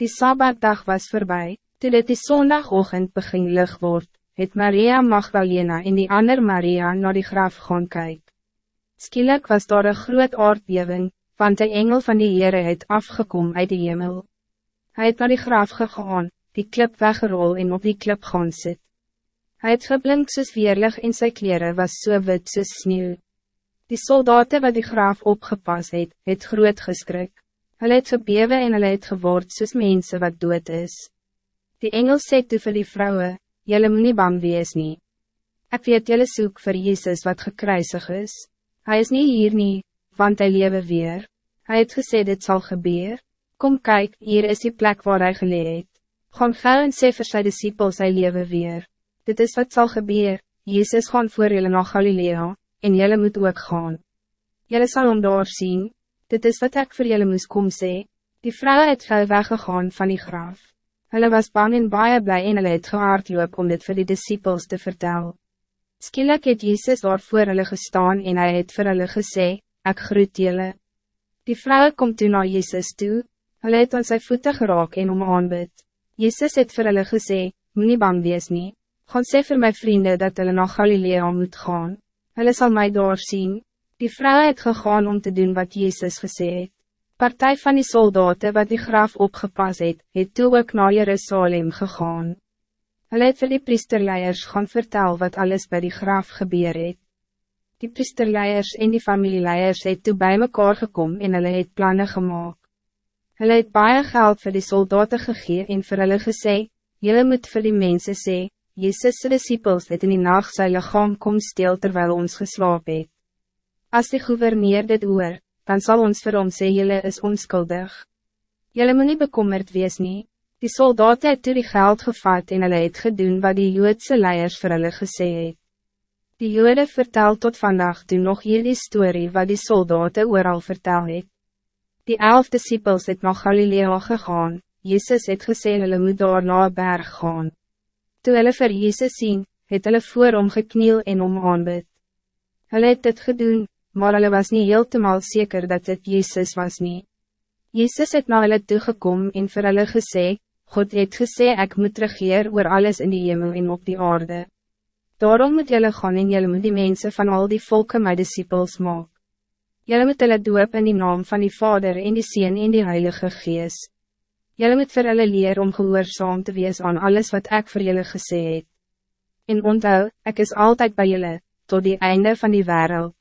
Die Sabbatdag was voorbij, toen het die zondagochtend begin lig word, het Maria Magdalena en die ander Maria naar die graf gaan kyk. Skielik was daar een groot aardbewing, want de engel van die Heere het afgekom uit die hemel. Hij het naar die graf gegaan, die klip weggerol en op die klip gaan sit. Hij het geblink soos weerlig en sy kleren was so wit soos sneeuw. Die soldaten wat die graaf opgepas het, het groot geskrik. Hulle het gebewe en hulle het geword soos mense wat dood is. Die engel sê toe vir die vrouwen, jylle moet nie bang wees nie. Ek weet jylle soek vir Jezus wat gekruisig is. Hij is niet hier nie, want hij lewe weer. Hij het gesê dit zal gebeuren. Kom kijk, hier is die plek waar hij geleed. Gaan gauw en sê vir sy disciples hy lewe weer. Dit is wat zal gebeuren. Jezus gaan voor jullie naar Galilea, en jullie moet ook gaan. Jullie zal hem daar zien. Dit is wat ik voor jullie moest kom sê. Die vrouw het gauw weggegaan van die graf. Hulle was bang en baie blij en hulle het gehaardloop om dit voor die disciples te vertellen. Skielik het Jezus daar voor hulle gestaan en hij het vir hulle gesê, ek groet julle. Die vrouw komt toen naar Jezus toe, hulle het aan sy voete geraak en om aanbid. Jezus het vir hulle gesê, moet bang wees nie, gaan sê vir my vrienden dat hulle naar Galilea moet gaan. Hulle sal my daar sien. Die vrouw het gegaan om te doen wat Jezus gesê het. Partij van die soldaten wat die graf opgepas het, het toe ook naar Jerusalem gegaan. Hulle het vir die priesterleiers gaan vertel wat alles bij die graf gebeur het. Die priesterleiers en die familieleiers het toe bij mekaar gekom en hulle het plannen gemaakt. Hulle het baie geld voor die soldaten gegee en vir hulle gesê, Julle moet vir die mense sê, Jezus' disciples het in die nacht sy lichaam kom stil terwijl ons geslaap het. Als de gouverneur dit hoor, dan zal ons vir hom sê jylle is onskuldig. Jylle moet nie bekommerd wees nie. Die soldaten het toe die geld gevat en hulle het gedoen wat die Joodse leiers vir hulle gesê het. Die Jode vertel tot vandaag toe nog hierdie story wat die soldaten ooral vertel het. Die elf disciples het na Galilea gegaan, Jezus het gesê hulle moet daar na berg gaan. Toe hulle vir Jezus sien, het hulle voor hom gekniel en om aanbid. Hulle het dit gedoen, maar hulle was niet heeltemal zeker dat het Jezus was niet. Jezus het na hulle toegekom en vir hulle gesê, God het gesê ek moet regeer oor alles in die hemel en op die aarde. Daarom moet jullie gaan en jullie moet die mensen van al die volken my disciples maak. Jullie moet hulle doop in die naam van die Vader en die Seen en die Heilige Gees. Jullie moet vir hulle leer om gehoorzaam te wees aan alles wat ik voor jullie gesê het. En onthou, ek is altijd bij jullie, tot die einde van die wereld.